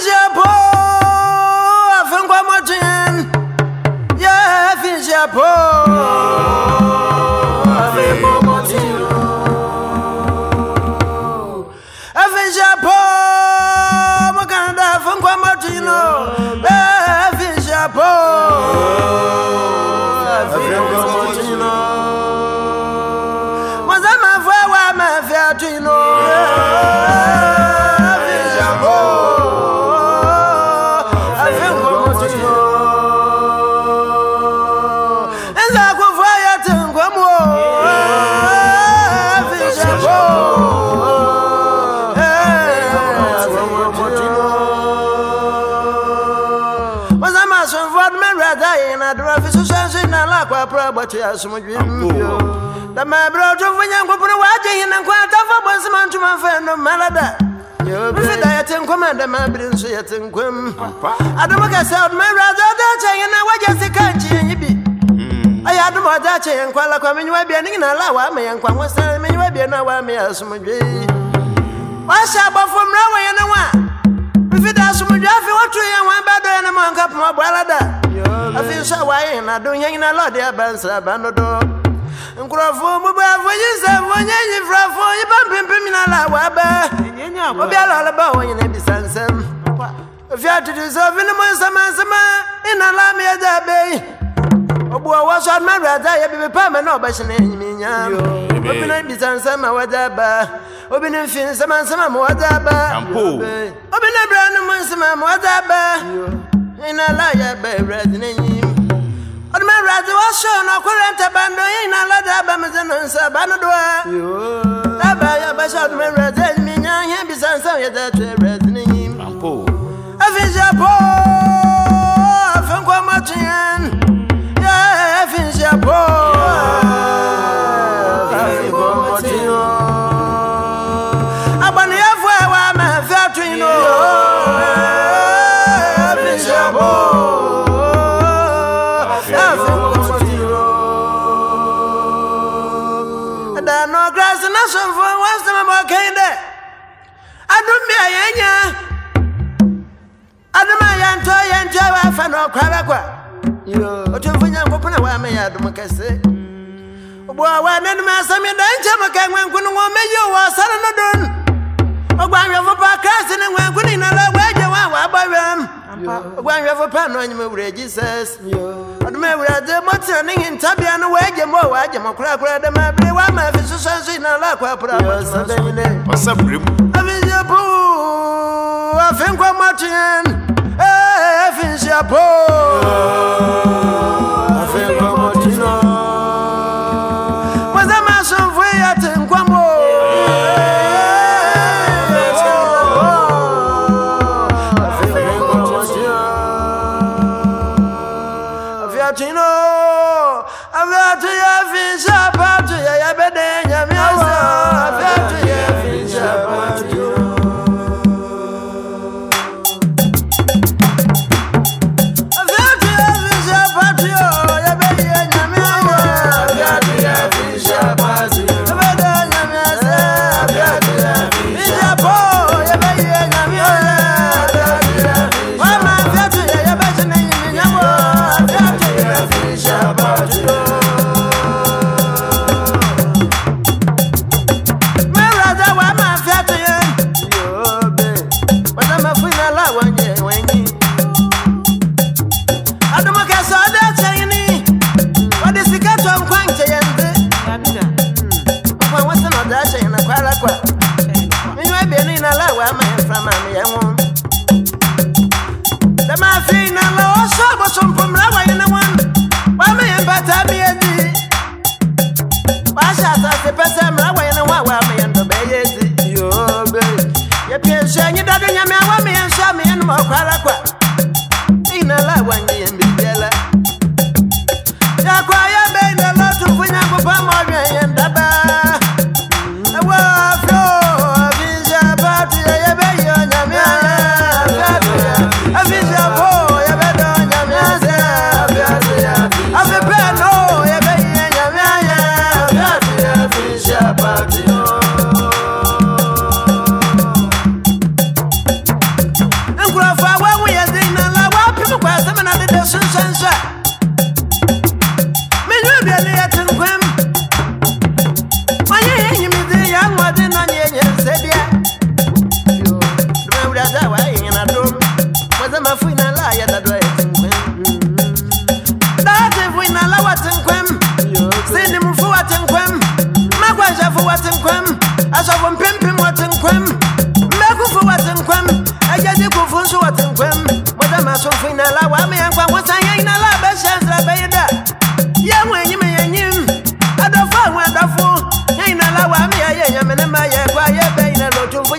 Afijapo, Afinkwa Martin, yeah, Afijapo, Afinkwa Martin, Afijapo, Makanda, Afinkwa Martin, yeah, drive so sense na la pra but yes mo da ma bro to fanya nko pro wa je hin nko ata fo bon no malada. Yo bi da yete nko da ma bi nso yete nkwem adama ka se od my brother da che hin na wa je sika chi yin bi hmm. aya adama da che hin kwa la kwa me nwa bia ni na la wa me nkwa ho sa me nwa bia na wa me asom hmm. dwe wa sha ba fo mra wa. Ye na wa bi da asom wo to ye wa ba do ye na ma nka afi nsọ na-adụ ihe na-alọdị aba nsọ aba ndodo nkurɔfo bubu afɔ yi nsɛ fo yi fura na la wa bɛ. Obi ala ɔlɛ ba wɔn nyina bisa nsɛm ofi atutu sɛ ofi ne mu ina la mi yɛ be obu ɔwɔ sɔ adumɛ wura dza bibi pa mɛ na ɔbɛ hyɛ ne nyimi nya. Obi ne bisa nsɛm a wɔ dza ba obi ne nfi nsɛmɛnsɛmɛ a wɔ dza ba obi ne bira ne mu nsɛmɛ a ba. ina laya bẹ̀rẹ̀ sí ní yín. ọdún mẹ́rin àti wọ́n ṣe ọ̀nà ọkùnrin tẹ bá ń do yín iná lọ́dọ̀ abẹ́mẹsẹ̀ ní nsẹ̀ bá ń do ẹ. dábàá yọ bẹ́ṣẹ̀ ọdún mẹ́rin àti ẹ̀yìn mi yẹn yẹn bí sẹ́nsẹ́ yẹn tẹ̀ na somfo wasɛm bɔkɛi dɛ adom bi a yɛnya adom a yɛntɔ yɛntɔ a wɔafa no ɔkwa bɛkwa ɔtumfo nyankopɔn a wɔama yɛ adom kɛse ɔboa wɔ nanom asɛm yɛda nkyɛ mo ka ngwanko no wɔ mɛyi wɔ ɔsare no don ɔgwanhwɛfo pa krase ne ngwanko ne nyinara wɛm ɔgwanhwɛfo pa no ɔnyem awura jesus. Ɔdom awurade mɔtena ne hintabea no wɔagye mɔ wɔagye mɔ korakora dɛm abere wɔama afi susɔ nso nyinara akɔ apora abɔsa bɛnyine Ɔsɛ bere mu. Afinjapo, afinkwa matien, eh, afinjapo. Afinkwa ẹ̀wọ̀n. Dàmà fi iná lọ, ó sọ àgbọ̀sọ̀ mpọ̀mùrà wáyé náà wọn. Wàá mi yẹn bàtà mi yẹn di. Wàá ṣe àtàsí pẹ́sẹ́ mùrà wáyé náà wà wà mi yẹn dọ̀bẹ̀ yé di. Yóò bẹ̀rẹ̀. Yẹ fi èso ẹyin dájú yẹn mi, àwọn mi yẹn sọ mi yẹn nù mọ̀ ọ́kọ́ arákùá. masɔfo nyinala wame yankwa nkosa yɛ nyinala bɛhyɛ nsrabɛyɛ da yɛ ho anyim yɛnyim adɔfo a ho adɔfo yɛ nyinala wame yɛyɛ nyamene ma yɛ kwa yɛ bɛ nyinala ɔtomfo